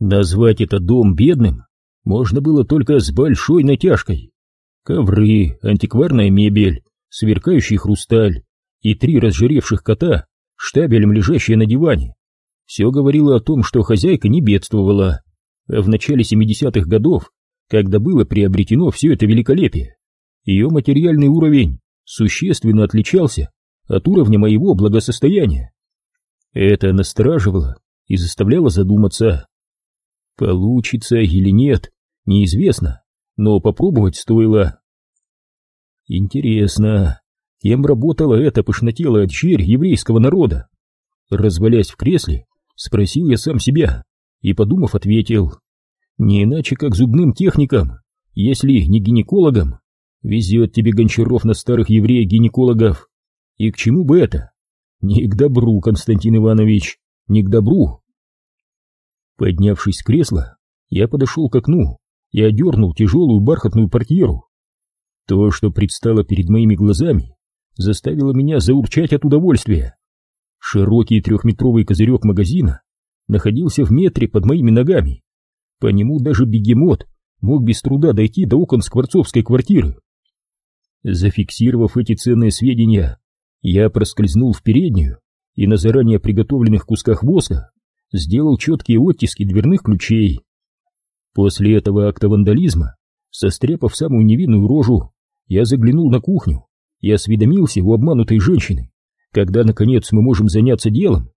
Назвать это дом бедным можно было только с большой натяжкой. Ковры, антикварная мебель, сверкающий хрусталь и три разжиревших кота, штабелем лежащие на диване. Все говорило о том, что хозяйка не бедствовала. А в начале 70-х годов, когда было приобретено все это великолепие, ее материальный уровень существенно отличался от уровня моего благосостояния. Это настораживало и заставляло задуматься. Получится или нет, неизвестно, но попробовать стоило. Интересно, кем работала эта пышнотелая дщерь еврейского народа? Развалясь в кресле, спросил я сам себя и, подумав, ответил. Не иначе, как зубным техником, если не гинекологом. Везет тебе Гончаров на старых евреев-гинекологов. И к чему бы это? Не к добру, Константин Иванович, не к добру. Поднявшись с кресла, я подошел к окну и одернул тяжелую бархатную портьеру. То, что предстало перед моими глазами, заставило меня заурчать от удовольствия. Широкий трехметровый козырек магазина находился в метре под моими ногами. По нему даже бегемот мог без труда дойти до окон скворцовской квартиры. Зафиксировав эти ценные сведения, я проскользнул в переднюю и на заранее приготовленных кусках воска сделал четкие оттиски дверных ключей. После этого акта вандализма, состряпав самую невинную рожу, я заглянул на кухню и осведомился у обманутой женщины, когда, наконец, мы можем заняться делом.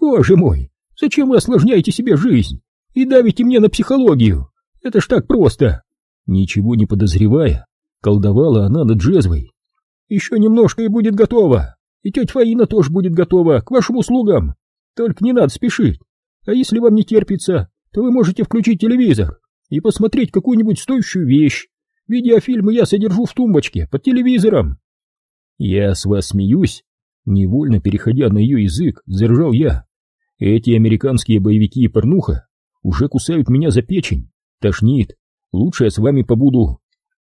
«Боже мой, зачем вы осложняете себе жизнь и давите мне на психологию? Это ж так просто!» Ничего не подозревая, Колдовала она над джезвой. «Еще немножко и будет готово. И тетя Фаина тоже будет готова, к вашим услугам. Только не надо спешить. А если вам не терпится, то вы можете включить телевизор и посмотреть какую-нибудь стоящую вещь. Видеофильмы я содержу в тумбочке под телевизором». «Я с вас смеюсь?» Невольно переходя на ее язык, заржал я. «Эти американские боевики и порнуха уже кусают меня за печень. Тошнит. Лучше я с вами побуду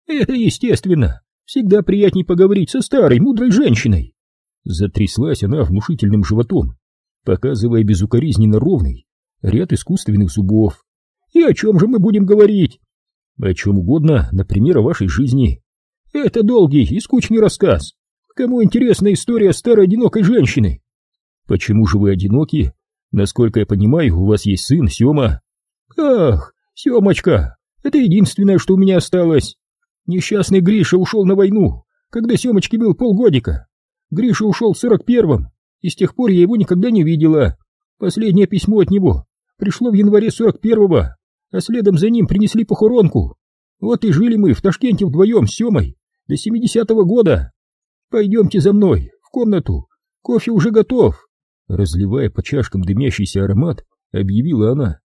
это естественно. Всегда приятней поговорить со старой, мудрой женщиной. Затряслась она внушительным животом, показывая безукоризненно ровный ряд искусственных зубов. И о чем же мы будем говорить? О чем угодно, например, о вашей жизни. Это долгий и скучный рассказ. Кому интересна история старой одинокой женщины? Почему же вы одиноки? Насколько я понимаю, у вас есть сын, Сема. Ах, Семочка, это единственное, что у меня осталось. Несчастный Гриша ушел на войну, когда Семочке был полгодика. Гриша ушел в сорок первом, и с тех пор я его никогда не видела. Последнее письмо от него пришло в январе сорок первого, а следом за ним принесли похоронку. Вот и жили мы в Ташкенте вдвоем с Семой до семидесятого года. Пойдемте за мной, в комнату, кофе уже готов. Разливая по чашкам дымящийся аромат, объявила она.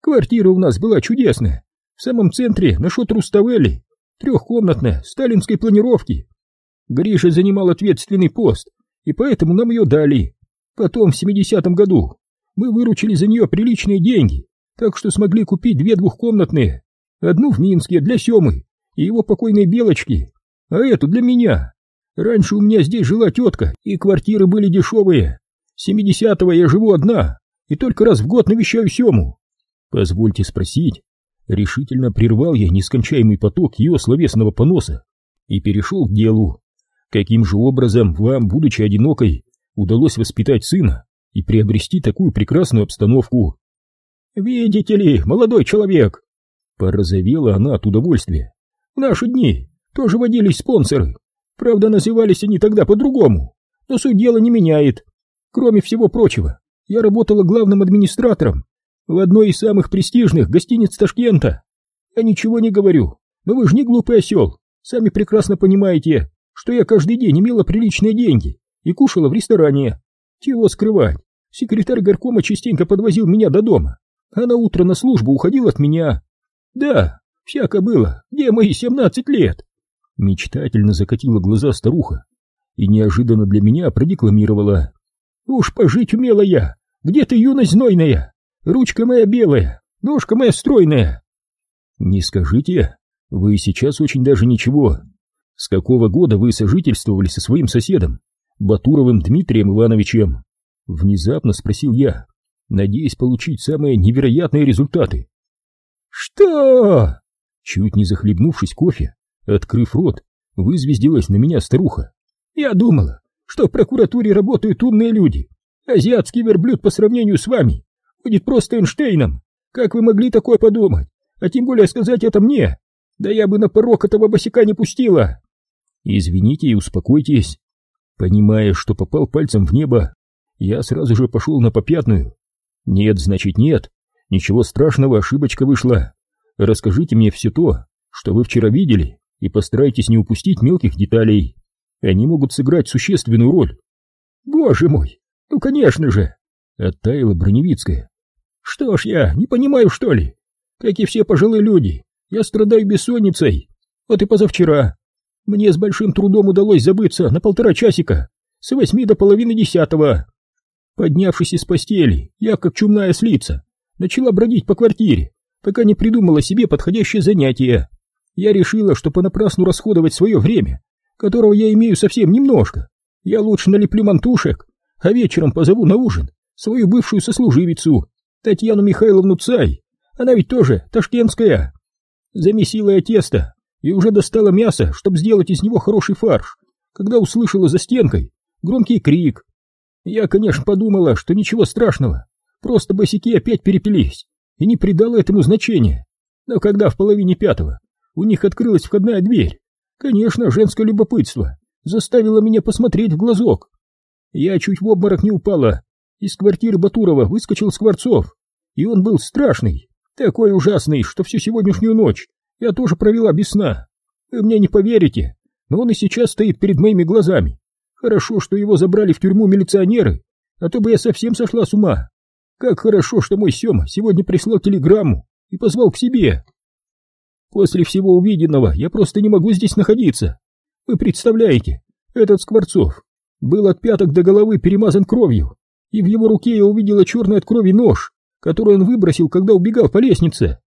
Квартира у нас была чудесная, в самом центре, на шот Руставели, Трехкомнатная, сталинской планировки. Гриша занимал ответственный пост, и поэтому нам ее дали. Потом, в 70-м году, мы выручили за нее приличные деньги, так что смогли купить две двухкомнатные. Одну в Минске для Семы и его покойной Белочки, а эту для меня. Раньше у меня здесь жила тетка, и квартиры были дешевые. С 70-го я живу одна, и только раз в год навещаю Сему. Позвольте спросить, Решительно прервал я нескончаемый поток ее словесного поноса и перешел к делу. Каким же образом вам, будучи одинокой, удалось воспитать сына и приобрести такую прекрасную обстановку? Видите ли, молодой человек, порозовела она от удовольствия. В наши дни тоже водились спонсоры. Правда, назывались они тогда по-другому, но суть дела не меняет. Кроме всего прочего, я работала главным администратором в одной из самых престижных гостиниц Ташкента. Я ничего не говорю, но вы же не глупый осел, сами прекрасно понимаете, что я каждый день имела приличные деньги и кушала в ресторане. Чего скрывать, секретарь горкома частенько подвозил меня до дома, а на утро на службу уходил от меня. Да, всяко было, где мои семнадцать лет? Мечтательно закатила глаза старуха и неожиданно для меня продекламировала. Уж пожить умела я, где ты юность знойная, Ручка моя белая, ножка моя стройная. Не скажите, вы сейчас очень даже ничего. С какого года вы сожительствовали со своим соседом, Батуровым Дмитрием Ивановичем? Внезапно спросил я. надеясь получить самые невероятные результаты. «Что?» Чуть не захлебнувшись кофе, открыв рот, вызвездилась на меня старуха. «Я думала, что в прокуратуре работают умные люди. Азиатский верблюд по сравнению с вами будет просто Эйнштейном. Как вы могли такое подумать? А тем более сказать это мне? Да я бы на порог этого босика не пустила!» «Извините и успокойтесь». Понимая, что попал пальцем в небо, я сразу же пошел на попятную. «Нет, значит нет. Ничего страшного, ошибочка вышла. Расскажите мне все то, что вы вчера видели, и постарайтесь не упустить мелких деталей. Они могут сыграть существенную роль». «Боже мой! Ну, конечно же!» — оттаяла Броневицкая. «Что ж я, не понимаю, что ли? Как и все пожилые люди, я страдаю бессонницей. Вот и позавчера. Мне с большим трудом удалось забыться на полтора часика, с восьми до половины десятого. Поднявшись из постели, я, как чумная слица, начала бродить по квартире, пока не придумала себе подходящее занятие. Я решила, что понапрасну расходовать свое время, которого я имею совсем немножко. Я лучше налеплю мантушек, а вечером позову на ужин свою бывшую сослуживицу, Татьяну Михайловну Цай. Она ведь тоже ташкентская. Замесила я тесто и уже достала мясо, чтобы сделать из него хороший фарш, когда услышала за стенкой громкий крик. Я, конечно, подумала, что ничего страшного, просто босики опять перепились, и не придала этому значения. Но когда в половине пятого у них открылась входная дверь, конечно, женское любопытство заставило меня посмотреть в глазок. Я чуть в обморок не упала. Из квартиры Батурова выскочил Скворцов, и он был страшный, такой ужасный, что всю сегодняшнюю ночь я тоже провела без сна. Вы мне не поверите, но он и сейчас стоит перед моими глазами. Хорошо, что его забрали в тюрьму милиционеры, а то бы я совсем сошла с ума. Как хорошо, что мой Сема сегодня прислал телеграмму и позвал к себе. После всего увиденного я просто не могу здесь находиться. Вы представляете, этот Скворцов был от пяток до головы перемазан кровью, и в его руке я увидела черный от крови нож, который он выбросил, когда убегал по лестнице.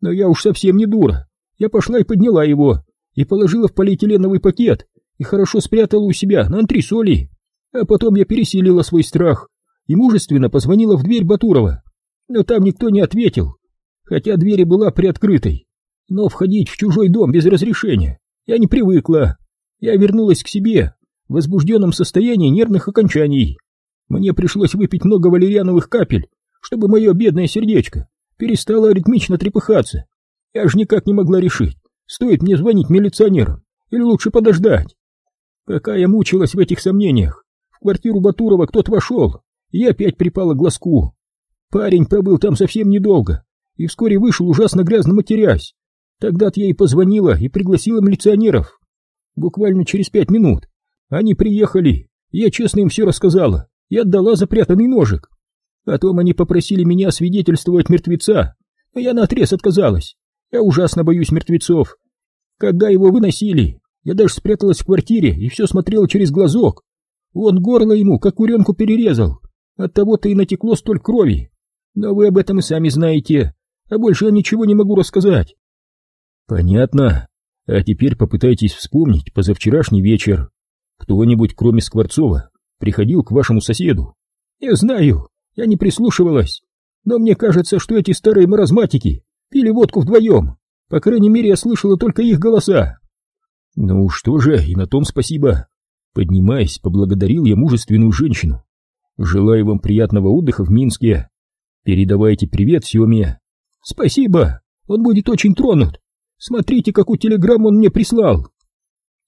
Но я уж совсем не дура. Я пошла и подняла его, и положила в полиэтиленовый пакет, и хорошо спрятала у себя на антресоли. А потом я пересилила свой страх и мужественно позвонила в дверь Батурова. Но там никто не ответил, хотя дверь была приоткрытой. Но входить в чужой дом без разрешения я не привыкла. Я вернулась к себе в возбужденном состоянии нервных окончаний. Мне пришлось выпить много валериановых капель, чтобы мое бедное сердечко перестало ритмично трепыхаться. Я же никак не могла решить, стоит мне звонить милиционерам или лучше подождать. Пока я мучилась в этих сомнениях, в квартиру Батурова кто-то вошел, и я опять припала к глазку. Парень пробыл там совсем недолго и вскоре вышел ужасно грязно матерясь. Тогда-то я и позвонила и пригласила милиционеров. Буквально через пять минут они приехали, я честно им все рассказала и отдала запрятанный ножик. Потом они попросили меня свидетельствовать мертвеца, но я наотрез отказалась. Я ужасно боюсь мертвецов. Когда его выносили, я даже спряталась в квартире и все смотрела через глазок. Он горло ему, как куренку, перерезал. Оттого-то и натекло столь крови. Но вы об этом и сами знаете, а больше я ничего не могу рассказать. Понятно. А теперь попытайтесь вспомнить позавчерашний вечер. Кто-нибудь, кроме Скворцова, приходил к вашему соседу? Я знаю, я не прислушивалась. Но мне кажется, что эти старые маразматики пили водку вдвоем. По крайней мере, я слышала только их голоса. Ну что же, и на том спасибо. Поднимаясь, поблагодарил я мужественную женщину. Желаю вам приятного отдыха в Минске. Передавайте привет Семе. Спасибо, он будет очень тронут. Смотрите, какую телеграмму он мне прислал.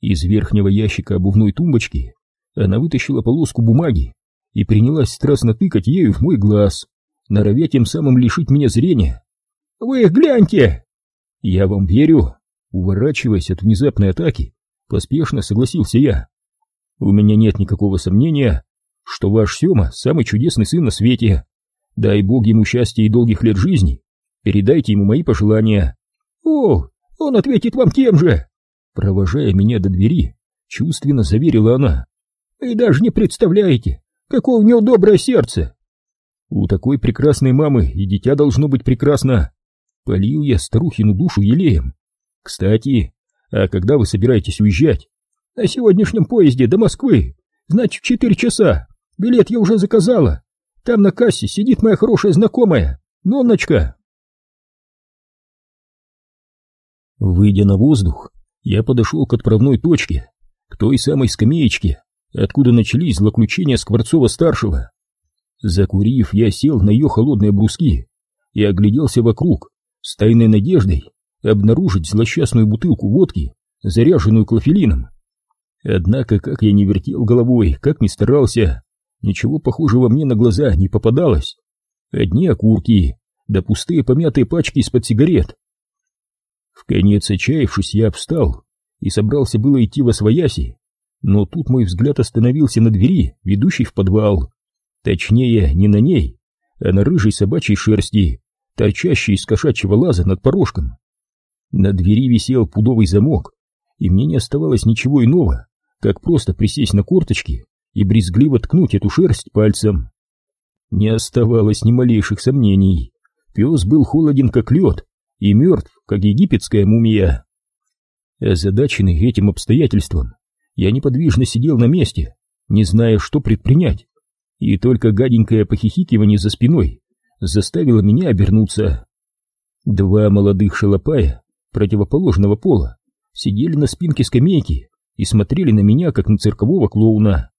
Из верхнего ящика обувной тумбочки она вытащила полоску бумаги и принялась страстно тыкать ею в мой глаз, норовя тем самым лишить меня зрения. «Вы гляньте!» «Я вам верю!» Уворачиваясь от внезапной атаки, поспешно согласился я. «У меня нет никакого сомнения, что ваш Сема самый чудесный сын на свете. Дай бог ему счастья и долгих лет жизни. Передайте ему мои пожелания». «О, он ответит вам тем же!» Провожая меня до двери, чувственно заверила она. «Вы даже не представляете, какое у него доброе сердце!» «У такой прекрасной мамы и дитя должно быть прекрасно!» Полил я старухину душу елеем. «Кстати, а когда вы собираетесь уезжать?» «На сегодняшнем поезде до Москвы, значит, четыре часа. Билет я уже заказала. Там на кассе сидит моя хорошая знакомая, Нонночка. Выйдя на воздух, я подошел к отправной точке, к той самой скамеечке, откуда начались злоключения Скворцова-старшего. Закурив, я сел на ее холодные бруски и огляделся вокруг с тайной надеждой обнаружить злосчастную бутылку водки, заряженную клофелином. Однако, как я не вертел головой, как ни старался, ничего похожего мне на глаза не попадалось. Одни окурки, да пустые помятые пачки из-под сигарет. В конец отчаявшись, я встал и собрался было идти во свояси, но тут мой взгляд остановился на двери, ведущей в подвал. Точнее, не на ней, а на рыжей собачьей шерсти, торчащей из кошачьего лаза над порожком. На двери висел пудовый замок, и мне не оставалось ничего иного, как просто присесть на корточки и брезгливо ткнуть эту шерсть пальцем. Не оставалось ни малейших сомнений. Пес был холоден, как лед, и мертв, как египетская мумия. Озадаченный этим обстоятельством, я неподвижно сидел на месте, не зная, что предпринять, и только гаденькое похихикивание за спиной заставило меня обернуться. Два молодых шалопая противоположного пола сидели на спинке скамейки и смотрели на меня, как на циркового клоуна.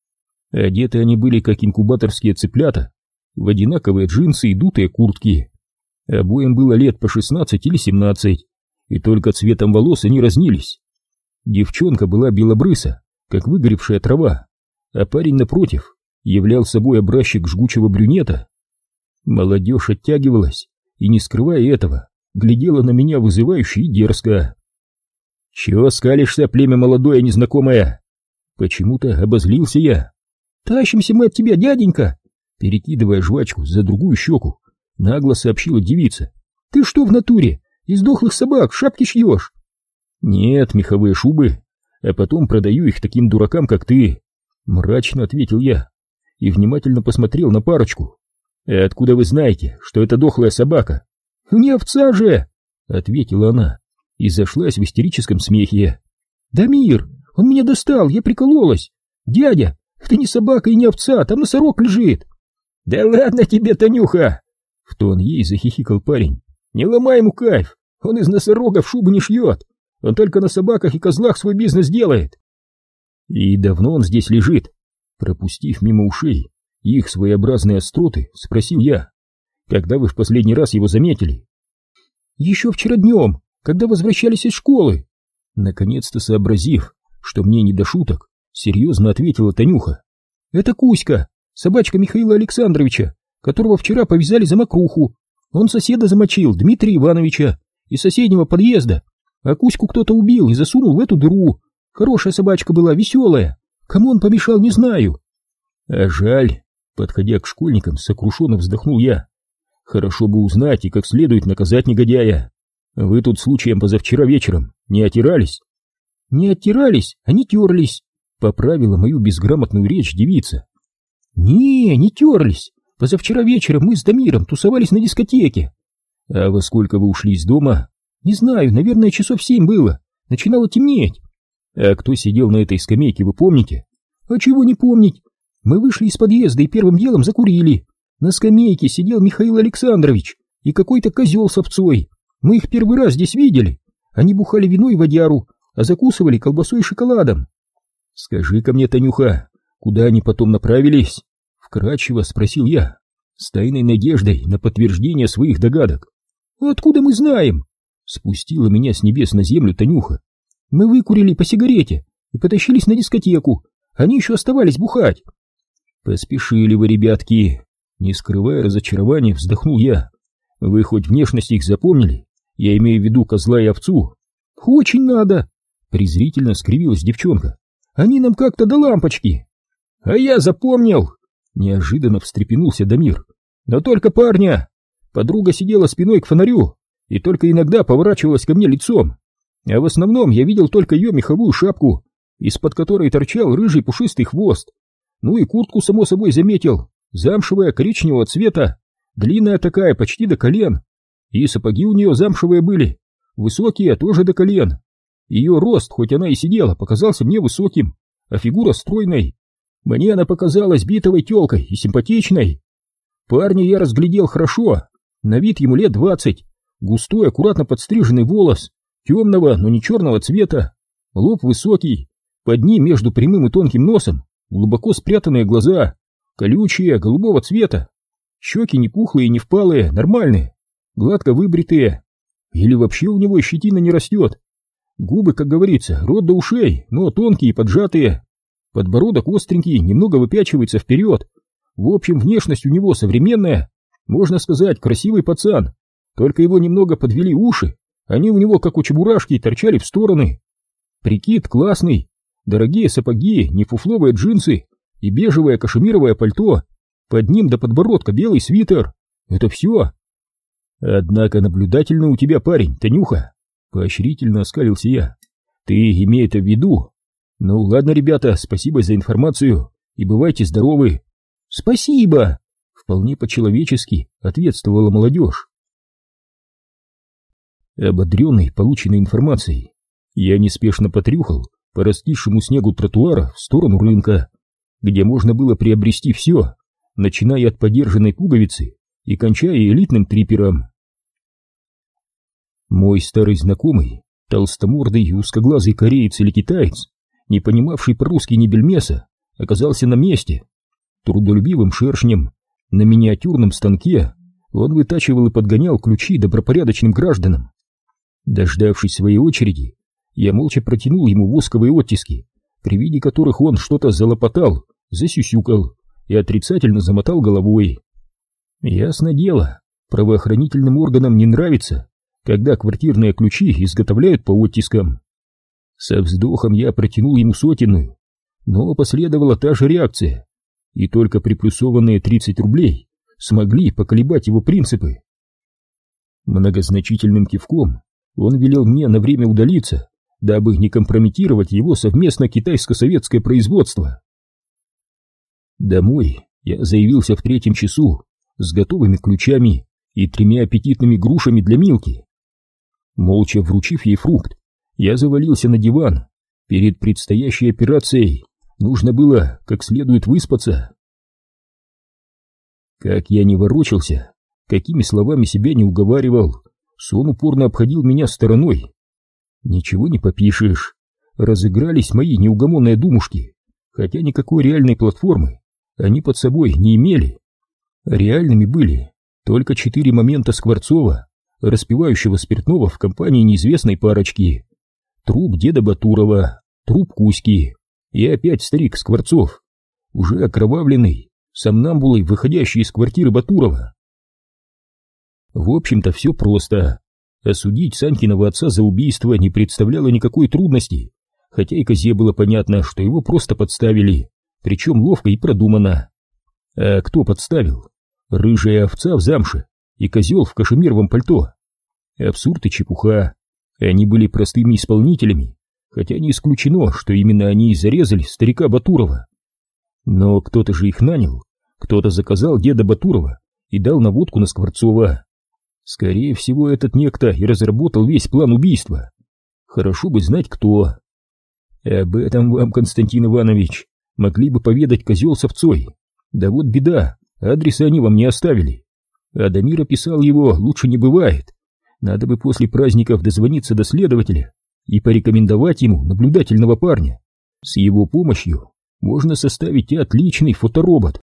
Одеты они были, как инкубаторские цыплята, в одинаковые джинсы и дутые куртки. Обоим было лет по шестнадцать или семнадцать, и только цветом волос они разнились. Девчонка была белобрыса, как выгоревшая трава, а парень, напротив, являл собой образчик жгучего брюнета. Молодежь оттягивалась и, не скрывая этого, глядела на меня вызывающе и дерзко. «Чего скалишься, племя молодое незнакомое?» Почему-то обозлился я. «Тащимся мы от тебя, дяденька!» Перекидывая жвачку за другую щеку, нагло сообщила девица. «Ты что в натуре? Из дохлых собак шапки шьешь?» «Нет, меховые шубы, а потом продаю их таким дуракам, как ты», — мрачно ответил я и внимательно посмотрел на парочку. «А откуда вы знаете, что это дохлая собака?» «Не овца же!» — ответила она и зашлась в истерическом смехе. «Дамир, он меня достал, я прикололась! Дядя, это не собака и не овца, там носорог лежит!» «Да ладно тебе, Танюха!» В тон ей захихикал парень. «Не ломай ему кайф, он из носорогов шубу не шьет, он только на собаках и козлах свой бизнес делает!» «И давно он здесь лежит?» Пропустив мимо ушей их своеобразные остроты, спросил я. «Когда вы в последний раз его заметили?» «Еще вчера днем, когда возвращались из школы!» Наконец-то сообразив, что мне не до шуток, серьезно ответила Танюха. «Это Кузька, собачка Михаила Александровича, которого вчера повязали за мокруху. Он соседа замочил, Дмитрия Ивановича, из соседнего подъезда, а Кузьку кто-то убил и засунул в эту дыру. Хорошая собачка была, веселая. Кому он помешал, не знаю». «А жаль», — подходя к школьникам, сокрушенно вздохнул я. «Хорошо бы узнать и как следует наказать негодяя». Вы тут случаем позавчера вечером не отирались? Не оттирались, а не терлись, поправила мою безграмотную речь девица. Не, не терлись. Позавчера вечером мы с Дамиром тусовались на дискотеке. А во сколько вы ушли из дома? Не знаю, наверное, часов семь было. Начинало темнеть. А кто сидел на этой скамейке, вы помните? А чего не помнить? Мы вышли из подъезда и первым делом закурили. На скамейке сидел Михаил Александрович и какой-то козел с овцой. Мы их первый раз здесь видели. Они бухали вино и водяру, а закусывали колбасой и шоколадом. Скажи-ка мне, Танюха, куда они потом направились? Вкратчиво спросил я, с тайной надеждой на подтверждение своих догадок. Откуда мы знаем? Спустила меня с небес на землю Танюха. Мы выкурили по сигарете и потащились на дискотеку. Они еще оставались бухать. Поспешили вы, ребятки. Не скрывая разочарования, вздохнул я. Вы хоть внешность их запомнили? Я имею в виду козла и овцу. Очень надо, презрительно скривилась девчонка. Они нам как-то до лампочки. А я запомнил, неожиданно встрепенулся Дамир. Но только парня. Подруга сидела спиной к фонарю и только иногда поворачивалась ко мне лицом. А в основном я видел только ее меховую шапку, из-под которой торчал рыжий пушистый хвост. Ну и куртку, само собой, заметил, замшевая коричневого цвета, длинная такая, почти до колен, и сапоги у нее замшевые были, высокие, тоже до колен. Ее рост, хоть она и сидела, показался мне высоким, а фигура стройной. Мне она показалась битовой телкой и симпатичной. Парня я разглядел хорошо, на вид ему лет двадцать, густой, аккуратно подстриженный волос, темного, но не черного цвета, лоб высокий, под ним между прямым и тонким носом глубоко спрятанные глаза, колючие, голубого цвета, щеки не пухлые, не впалые, нормальные, гладко выбритые, или вообще у него щетина не растет. Губы, как говорится, рот до ушей, но тонкие поджатые, подбородок остренький, немного выпячивается вперед. В общем, внешность у него современная, можно сказать, красивый пацан, только его немного подвели уши, они у него, как у чебурашки, торчали в стороны. Прикид классный, дорогие сапоги, не фуфловые джинсы и бежевое кашемировое пальто, под ним до подбородка белый свитер. Это все. Однако наблюдательный у тебя парень, Танюха, поощрительно оскалился я. Ты имей это в виду. Ну ладно, ребята, спасибо за информацию и бывайте здоровы. Спасибо! Вполне по-человечески ответствовала молодежь. Ободренный полученной информацией, я неспешно потрюхал по растисшему снегу тротуара в сторону рынка, где можно было приобрести все, начиная от подержанной пуговицы и кончая элитным трипером. Мой старый знакомый, толстомордый и узкоглазый кореец или китаец, не понимавший по-русски ни бельмеса, оказался на месте. Трудолюбивым шершнем на миниатюрном станке он вытачивал и подгонял ключи добропорядочным гражданам. Дождавшись своей очереди, я молча протянул ему восковые оттиски, при виде которых он что-то залопотал, засюсюкал и отрицательно замотал головой. Ясно дело, правоохранительным органам не нравится, когда квартирные ключи изготовляют по оттискам. Со вздохом я протянул ему сотенную, но последовала та же реакция, и только приплюсованные 30 рублей смогли поколебать его принципы. Многозначительным кивком он велел мне на время удалиться, дабы не компрометировать его совместно китайско-советское производство. Домой я заявился в третьем часу с готовыми ключами и тремя аппетитными грушами для Милки. Молча вручив ей фрукт, я завалился на диван. Перед предстоящей операцией нужно было как следует выспаться. Как я не ворочался, какими словами себя не уговаривал, сон упорно обходил меня стороной. Ничего не попишешь. Разыгрались мои неугомонные думушки, хотя никакой реальной платформы они под собой не имели. Реальными были только четыре момента Скворцова, распивающего спиртного в компании неизвестной парочки. Труп деда Батурова, труп Кузьки и опять старик Скворцов, уже окровавленный, сомнамбулой, выходящий из квартиры Батурова. В общем-то все просто. Осудить Санькиного отца за убийство не представляло никакой трудности, хотя и козе было понятно, что его просто подставили, причем ловко и продуманно. А кто подставил? Рыжая овца в замше и козел в кашемировом пальто. Абсурд и чепуха. Они были простыми исполнителями, хотя не исключено, что именно они и зарезали старика Батурова. Но кто-то же их нанял, кто-то заказал деда Батурова и дал наводку на Скворцова. Скорее всего, этот некто и разработал весь план убийства. Хорошо бы знать, кто. Об этом вам, Константин Иванович, могли бы поведать козел с. Да вот беда, адреса они вам не оставили. Адамир описал его, лучше не бывает. Надо бы после праздников дозвониться до следователя и порекомендовать ему наблюдательного парня. С его помощью можно составить отличный фоторобот.